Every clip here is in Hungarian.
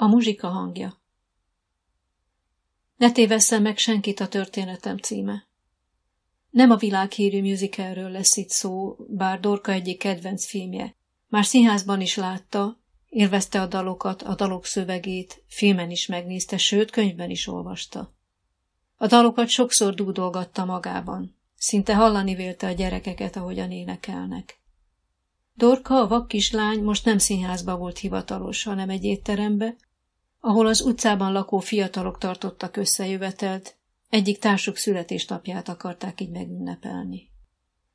A muzsika hangja Ne tévesszen meg senkit a történetem címe. Nem a világhírű musicalről lesz itt szó, bár Dorka egyik kedvenc filmje. Már színházban is látta, élvezte a dalokat, a dalok szövegét, filmen is megnézte, sőt, könyvben is olvasta. A dalokat sokszor dúdolgatta magában. Szinte hallani vélte a gyerekeket, ahogyan énekelnek. Dorka, a vak kislány most nem színházba volt hivatalos, hanem egy étterembe, ahol az utcában lakó fiatalok tartottak összejövetelt, egyik társuk születésnapját akarták így megünnepelni.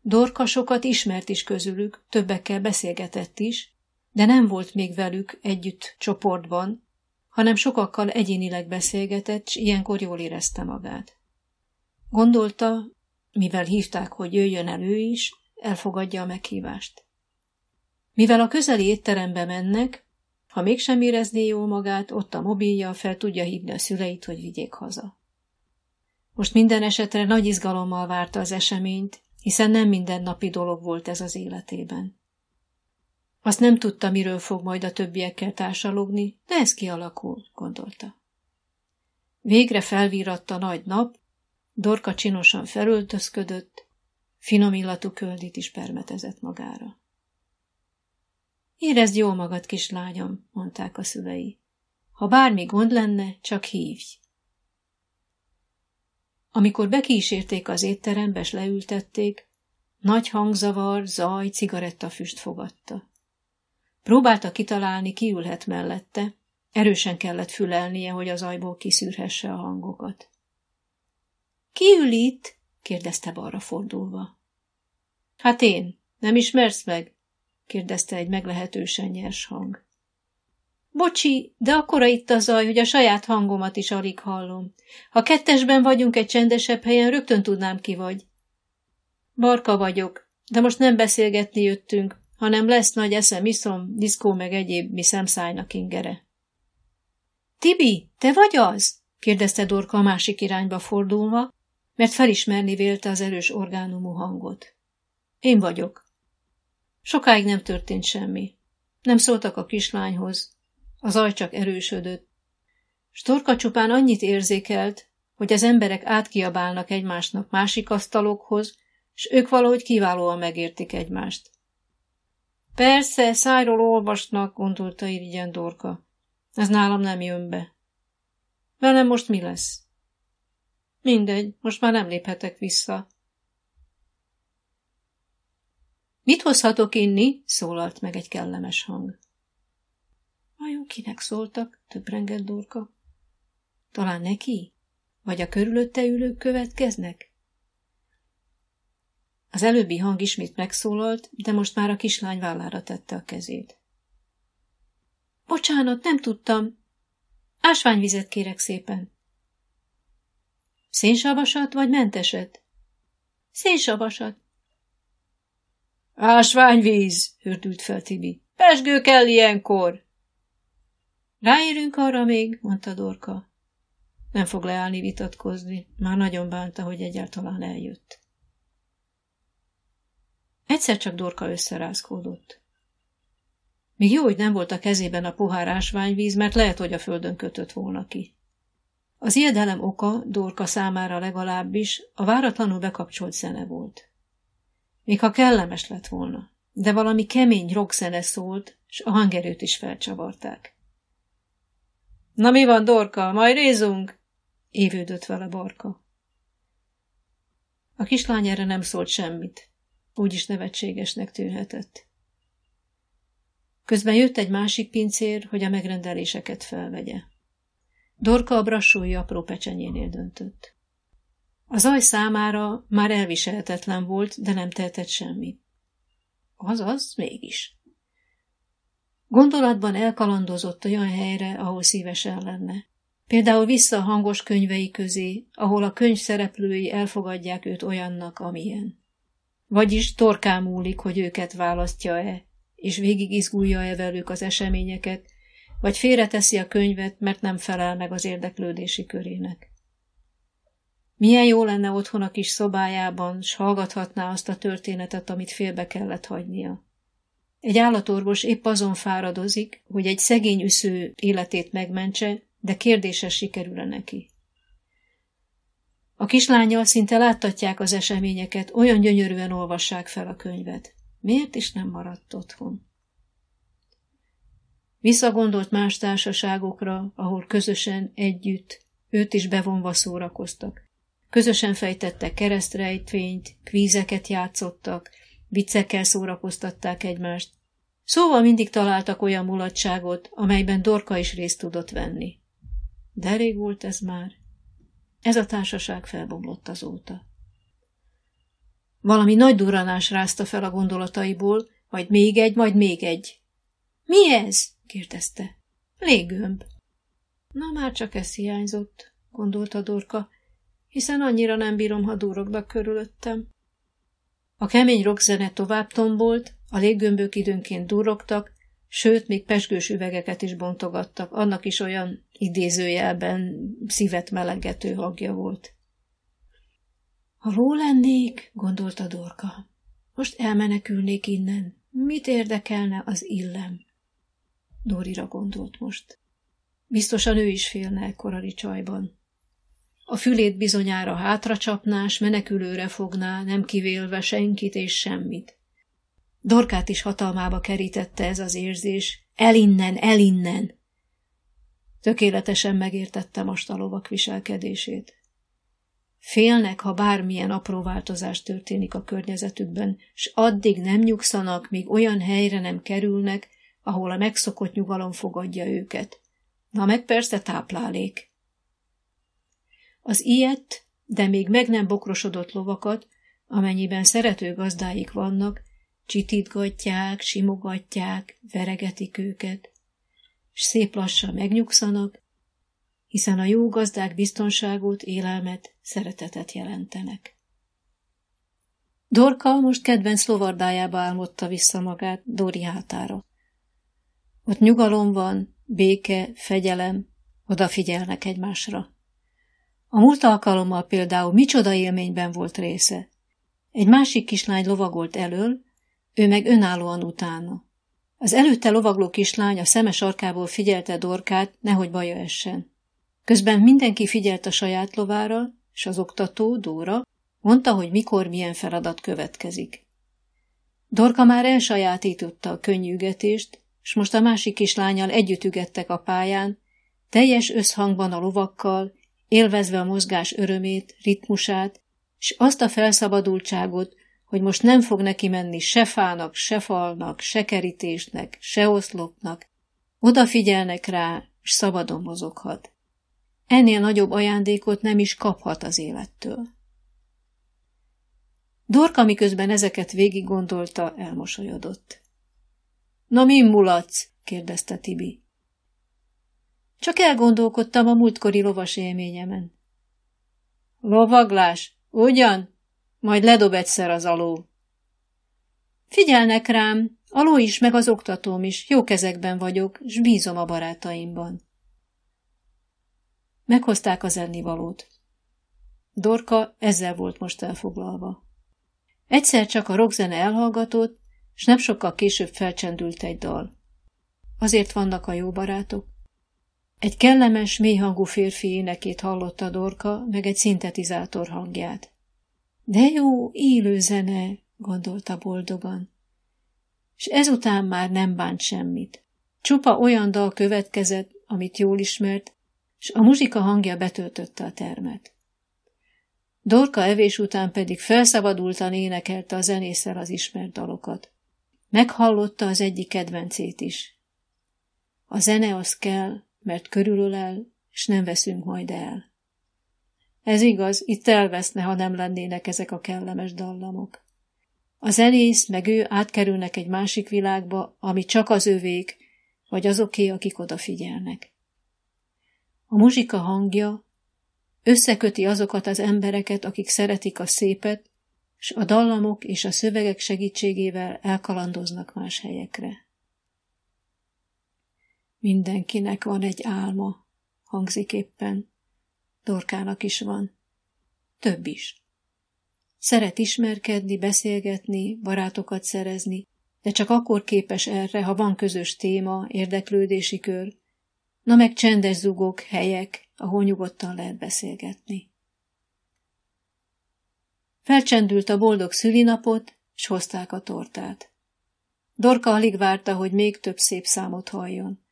Dorka sokat ismert is közülük, többekkel beszélgetett is, de nem volt még velük együtt csoportban, hanem sokakkal egyénileg beszélgetett, s ilyenkor jól érezte magát. Gondolta, mivel hívták, hogy jöjjön el ő is, elfogadja a meghívást. Mivel a közeli étterembe mennek, ha mégsem érezné jól magát, ott a mobilja fel tudja hívni a szüleit, hogy vigyék haza. Most minden esetre nagy izgalommal várta az eseményt, hiszen nem mindennapi dolog volt ez az életében. Azt nem tudta, miről fog majd a többiekkel társalogni, de ez kialakul, gondolta. Végre felvíratta nagy nap, Dorka csinosan felöltözködött, finom illatú köldit is permetezett magára. Érezd jól magad, kislányom, mondták a szülei. Ha bármi gond lenne, csak hívj. Amikor bekísérték az étterembe, s leültették, nagy hangzavar, zaj, cigarettafüst fogadta. Próbálta kitalálni, ki ülhet mellette, erősen kellett fülelnie, hogy az ajból kiszűrhesse a hangokat. Ki ül itt? kérdezte balra fordulva. Hát én, nem ismersz meg? Kérdezte egy meglehetősen nyers hang. Bocsi, de akkora itt a zaj, hogy a saját hangomat is alig hallom. Ha kettesben vagyunk egy csendesebb helyen, rögtön tudnám ki vagy. Barka vagyok, de most nem beszélgetni jöttünk, hanem lesz nagy eszem, iszom, diszkó meg egyéb mi szemszájnak ingere. Tibi, te vagy az? kérdezte Dorka a másik irányba fordulva, mert felismerni vélte az erős orgánumú hangot. Én vagyok. Sokáig nem történt semmi. Nem szóltak a kislányhoz. Az aj csak erősödött. Storka csupán annyit érzékelt, hogy az emberek átkiabálnak egymásnak másik asztalokhoz, és ők valahogy kiválóan megértik egymást. Persze, szájról olvasnak, gondolta irigyen Dorka. Ez nálam nem jön be. Velem most mi lesz? Mindegy, most már nem léphetek vissza. Mit hozhatok inni? szólalt meg egy kellemes hang. Vajon kinek szóltak? töprengett Dorka. Talán neki? Vagy a körülötte ülők következnek? Az előbbi hang ismét megszólalt, de most már a kislány vállára tette a kezét. Bocsánat, nem tudtam. Ásványvizet kérek szépen. Szénsavasat vagy menteset? Szénsavasat. Ásványvíz, hördült fel Tibi. Pesgő kell ilyenkor. Ráérünk arra még, mondta Dorka. Nem fog leállni vitatkozni, már nagyon bánta, hogy egyáltalán eljött. Egyszer csak Dorka összerázkódott. Még jó, hogy nem volt a kezében a pohár ásványvíz, mert lehet, hogy a földön kötött volna ki. Az ijedelem oka Dorka számára legalábbis a váratlanul bekapcsolt zene volt. Még ha kellemes lett volna, de valami kemény rokszene szólt, s a hangerőt is felcsavarták. Na mi van, Dorka, majd rézunk? évődött vele Barka. A kislány erre nem szólt semmit, úgyis nevetségesnek tűnhetett. Közben jött egy másik pincér, hogy a megrendeléseket felvegye. Dorka a brassói apró pecsenyénél döntött. A zaj számára már elviselhetetlen volt, de nem tehetett semmi. Azaz, mégis. Gondolatban elkalandozott olyan helyre, ahol szívesen lenne. Például vissza a hangos könyvei közé, ahol a könyv szereplői elfogadják őt olyannak, amilyen. Vagyis torkán múlik, hogy őket választja-e, és végig izgulja-e velük az eseményeket, vagy félreteszi a könyvet, mert nem felel meg az érdeklődési körének. Milyen jó lenne otthon a kis szobájában, s hallgathatná azt a történetet, amit félbe kellett hagynia. Egy állatorvos épp azon fáradozik, hogy egy szegény üsző életét megmentse, de kérdéses sikerül-e neki. A kislányjal szinte láttatják az eseményeket, olyan gyönyörűen olvassák fel a könyvet. Miért is nem maradt otthon? Visszagondolt más társaságokra, ahol közösen, együtt, őt is bevonva szórakoztak. Közösen fejtettek keresztrejtvényt, kvízeket játszottak, viccekkel szórakoztatták egymást. Szóval mindig találtak olyan mulatságot, amelyben Dorka is részt tudott venni. De rég volt ez már. Ez a társaság felbomlott azóta. Valami nagy duranás rázta fel a gondolataiból, majd még egy, majd még egy. Mi ez? kérdezte. Léggömb. Na már csak ez hiányzott, gondolta Dorka, hiszen annyira nem bírom, ha durognak körülöttem. A kemény rockzene tovább tombolt, a léggömbök időnként durogtak, sőt, még pesgős üvegeket is bontogattak, annak is olyan idézőjelben szívet melegető hangja volt. Ha ló lennék, gondolta Dorka, most elmenekülnék innen. Mit érdekelne az illem? Dórira gondolt most. Biztosan ő is félne ekkorari csajban. A fülét bizonyára hátra csapnás, menekülőre fogná, nem kivélve senkit és semmit. Dorkát is hatalmába kerítette ez az érzés. Elinnen, elinnen! Tökéletesen megértette most a lovak viselkedését. Félnek, ha bármilyen apró változás történik a környezetükben, s addig nem nyugszanak, míg olyan helyre nem kerülnek, ahol a megszokott nyugalom fogadja őket. Na meg persze táplálék. Az ilyet, de még meg nem bokrosodott lovakat, amennyiben szerető gazdáik vannak, csitítgatják, simogatják, veregetik őket, és szép lassan megnyugszanak, hiszen a jó gazdák biztonságot, élelmet, szeretetet jelentenek. Dorka most kedvenc lovardájába álmodta vissza magát Dori hátára. Ott nyugalom van, béke, fegyelem, odafigyelnek egymásra. A múlt alkalommal például micsoda élményben volt része. Egy másik kislány lovagolt elől, ő meg önállóan utána. Az előtte lovagló kislány a szeme sarkából figyelte Dorkát, nehogy baja essen. Közben mindenki figyelt a saját lovára, és az oktató, Dóra, mondta, hogy mikor milyen feladat következik. Dorka már elsajátította a könnyűgetést, és most a másik kislányal együtt ügettek a pályán, teljes összhangban a lovakkal, élvezve a mozgás örömét, ritmusát, és azt a felszabadultságot, hogy most nem fog neki menni se fának, se falnak, se kerítésnek, se oszlopnak. Odafigyelnek rá, és szabadon mozoghat. Ennél nagyobb ajándékot nem is kaphat az élettől. Dorka, miközben ezeket végig gondolta, elmosolyodott. Na, mi mulatsz? kérdezte Tibi. Csak elgondolkodtam a múltkori lovas élményemen. Lovaglás, ugyan? Majd ledob egyszer az aló. Figyelnek rám, aló is, meg az oktatóm is, jó kezekben vagyok, s bízom a barátaimban. Meghozták az ennivalót. Dorka ezzel volt most elfoglalva. Egyszer csak a rockzene elhallgatott, és nem sokkal később felcsendült egy dal. Azért vannak a jó barátok. Egy kellemes, mélyhangú férfi énekét hallotta Dorka, meg egy szintetizátor hangját. De jó, élő zene, gondolta boldogan. És ezután már nem bánt semmit. Csupa olyan dal következett, amit jól ismert, és a muzsika hangja betöltötte a termet. Dorka evés után pedig felszabadultan énekelte a zenésszel az ismert dalokat. Meghallotta az egyik kedvencét is. A zene az kell, mert körülölel, és nem veszünk majd el. Ez igaz, itt elveszne, ha nem lennének ezek a kellemes dallamok. A zenész meg ő átkerülnek egy másik világba, ami csak az övék, vagy azoké, akik odafigyelnek. A muzsika hangja összeköti azokat az embereket, akik szeretik a szépet, s a dallamok és a szövegek segítségével elkalandoznak más helyekre. Mindenkinek van egy álma, hangzik éppen. Dorkának is van. Több is. Szeret ismerkedni, beszélgetni, barátokat szerezni, de csak akkor képes erre, ha van közös téma, érdeklődési kör, na meg csendes zugok, helyek, ahol nyugodtan lehet beszélgetni. Felcsendült a boldog szülinapot, s hozták a tortát. Dorka alig várta, hogy még több szép számot halljon.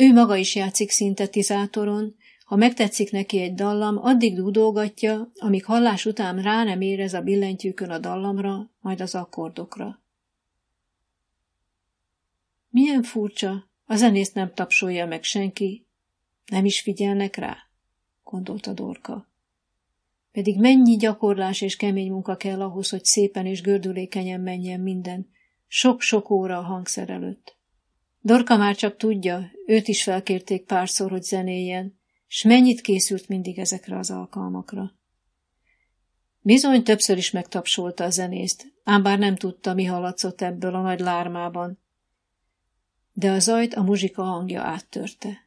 Ő maga is játszik szintetizátoron, ha megtetszik neki egy dallam, addig dúdolgatja, amíg hallás után rá nem érez a billentyűkön a dallamra, majd az akkordokra. Milyen furcsa, a zenészt nem tapsolja meg senki, nem is figyelnek rá, gondolta Dorka. Pedig mennyi gyakorlás és kemény munka kell ahhoz, hogy szépen és gördülékenyen menjen minden, sok-sok óra a hangszer előtt. Dorka már csak tudja, őt is felkérték párszor, hogy zenéljen, s mennyit készült mindig ezekre az alkalmakra. Bizony többször is megtapsolta a zenészt, ám bár nem tudta, mi hallatszott ebből a nagy lármában. De a zajt a muzsika hangja áttörte.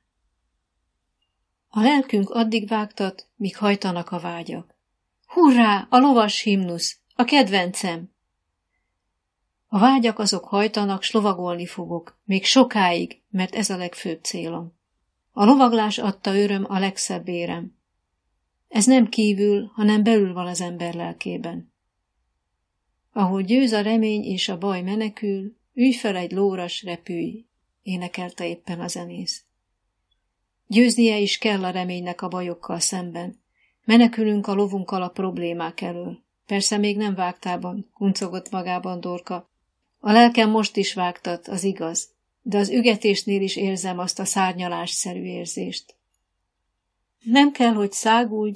A lelkünk addig vágtat, míg hajtanak a vágyak. Hurrá, a lovas himnusz, a kedvencem! A vágyak azok hajtanak, s lovagolni fogok, még sokáig, mert ez a legfőbb célom. A lovaglás adta öröm a legszebb érem. Ez nem kívül, hanem belül van az ember lelkében. Ahogy győz a remény és a baj menekül, ülj fel egy lóras, repülj, énekelte éppen a zenész. Győznie is kell a reménynek a bajokkal szemben. Menekülünk a lovunkkal a problémák elől. Persze még nem vágtában, kuncogott magában Dorka. A lelkem most is vágtat, az igaz, de az ügetésnél is érzem azt a szárnyalásszerű érzést. Nem kell, hogy szágulj,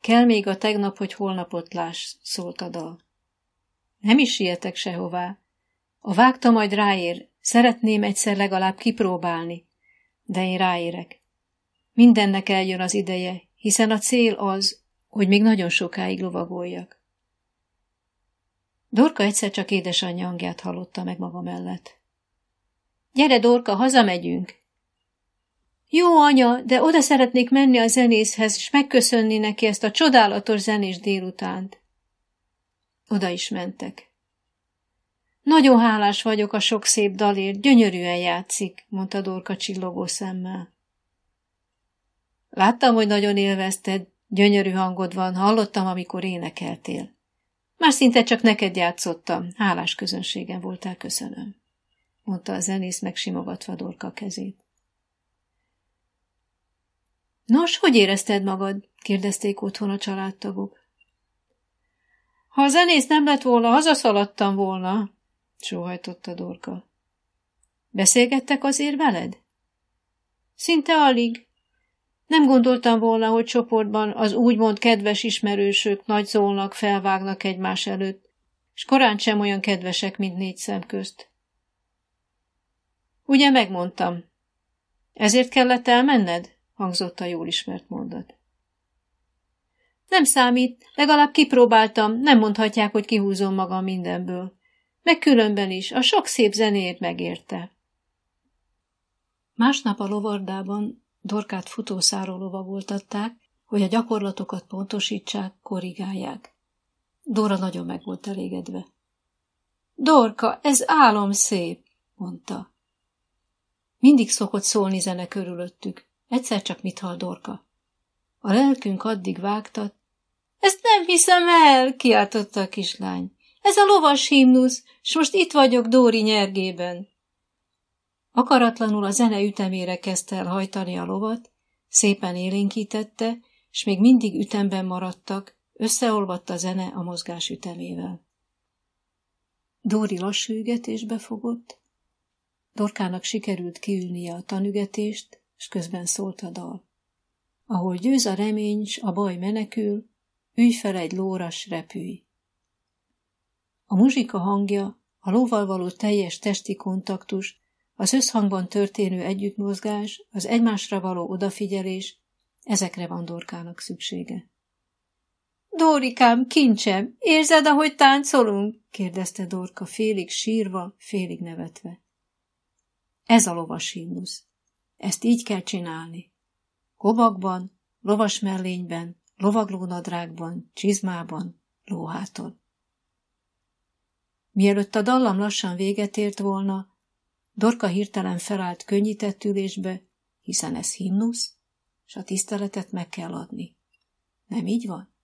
kell még a tegnap, hogy holnapot láss, szólt a dal. Nem is sietek sehová. A vágta majd ráér, szeretném egyszer legalább kipróbálni, de én ráérek. Mindennek eljön az ideje, hiszen a cél az, hogy még nagyon sokáig lovagoljak. Dorka egyszer csak édesanyja hangját hallotta meg maga mellett. Gyere, Dorka, hazamegyünk! Jó, anya, de oda szeretnék menni a zenészhez, és megköszönni neki ezt a csodálatos zenés délutánt. Oda is mentek. Nagyon hálás vagyok a sok szép dalért, gyönyörűen játszik, mondta Dorka csillogó szemmel. Láttam, hogy nagyon élvezted, gyönyörű hangod van, hallottam, amikor énekeltél. Már szinte csak neked játszottam, hálás közönségem voltál, köszönöm, mondta a zenész megsimogatva Dorka kezét. Nos, hogy érezted magad? kérdezték otthon a családtagok. Ha a zenész nem lett volna, hazaszaladtam volna, sóhajtotta Dorka. Beszélgettek azért veled? Szinte alig. Nem gondoltam volna, hogy csoportban az úgymond kedves ismerősök nagy zólnak felvágnak egymás előtt, és korán sem olyan kedvesek, mint négy szem közt. Ugye megmondtam. Ezért kellett elmenned? hangzott a jól ismert mondat. Nem számít, legalább kipróbáltam, nem mondhatják, hogy kihúzom magam mindenből. Meg különben is, a sok szép zenét megérte. Másnap a lovardában Dorkát futószáról lovagoltatták, hogy a gyakorlatokat pontosítsák, korrigálják. Dora nagyon meg volt elégedve. Dorka, ez álom szép, mondta. Mindig szokott szólni zene körülöttük. Egyszer csak mit hall Dorka. A lelkünk addig vágtat. Ezt nem hiszem el, kiáltotta a kislány. Ez a lovas himnusz, s most itt vagyok Dóri nyergében. Akaratlanul a zene ütemére kezdte el hajtani a lovat, szépen élénkítette, s még mindig ütemben maradtak, összeolvadt a zene a mozgás ütemével. Dóri lassú ügetésbe fogott, Dorkának sikerült kiülnie a tanügetést, és közben szólt a dal. Ahol győz a remény, s a baj menekül, ülj fel egy lóras, repülj. A muzsika hangja, a lóval való teljes testi kontaktus, az összhangban történő együttmozgás, az egymásra való odafigyelés, ezekre van Dorkának szüksége. Dórikám, kincsem, érzed, ahogy táncolunk? kérdezte Dorka félig sírva, félig nevetve. Ez a lovas himnusz. Ezt így kell csinálni. Kobakban, lovas mellényben, lovaglónadrágban, csizmában, lóháton. Mielőtt a dallam lassan véget ért volna, Dorka hirtelen felállt könnyített ülésbe, hiszen ez himnusz, s a tiszteletet meg kell adni. Nem így van?